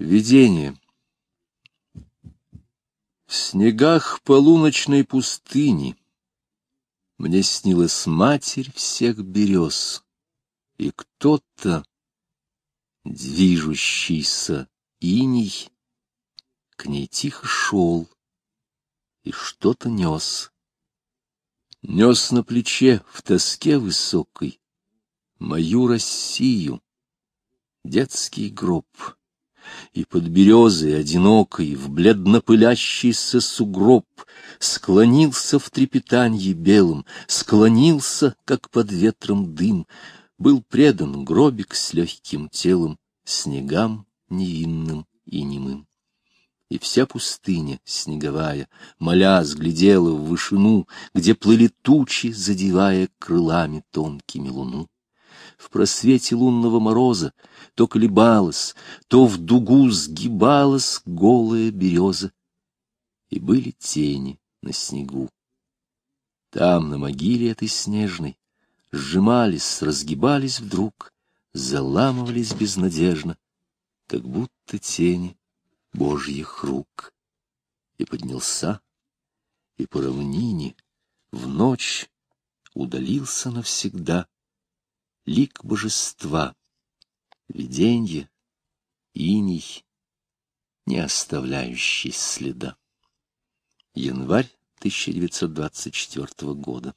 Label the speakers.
Speaker 1: Видение. В снегах полуночной пустыни Мне снилась матерь всех берез, И кто-то, движущийся иней, К ней тихо шел и что-то нес. Нес на плече в тоске высокой Мою Россию, детский гроб и под березой одинокой в бледно-пылящийся сугроб склонился в трепетанье белом, склонился, как под ветром дым, был предан гробик с легким телом, снегам невинным и немым. И вся пустыня снеговая, моля, сглядела в вышину, где плыли тучи, задевая крылами тонкими луну в просвете лунного мороза, то колебалась, то в дугу сгибалась голая береза. И были тени на снегу. Там, на могиле этой снежной, сжимались, разгибались вдруг, заламывались безнадежно, как будто тени Божьих рук. И поднялся, и по равнине в ночь удалился навсегда лик божества, виденье, иней, не оставляющий следа. Январь 1924 года.